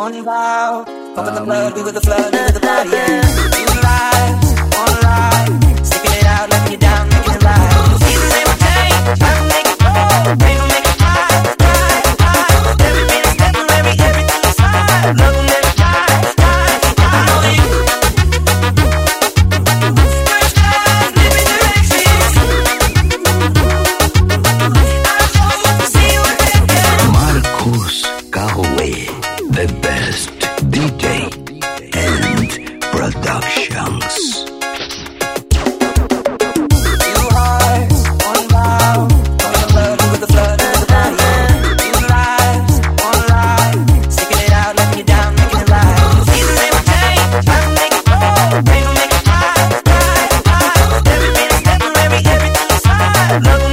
only wow. Pump the blood, we were the flood, we were the body. Yeah. DJ and productions. Love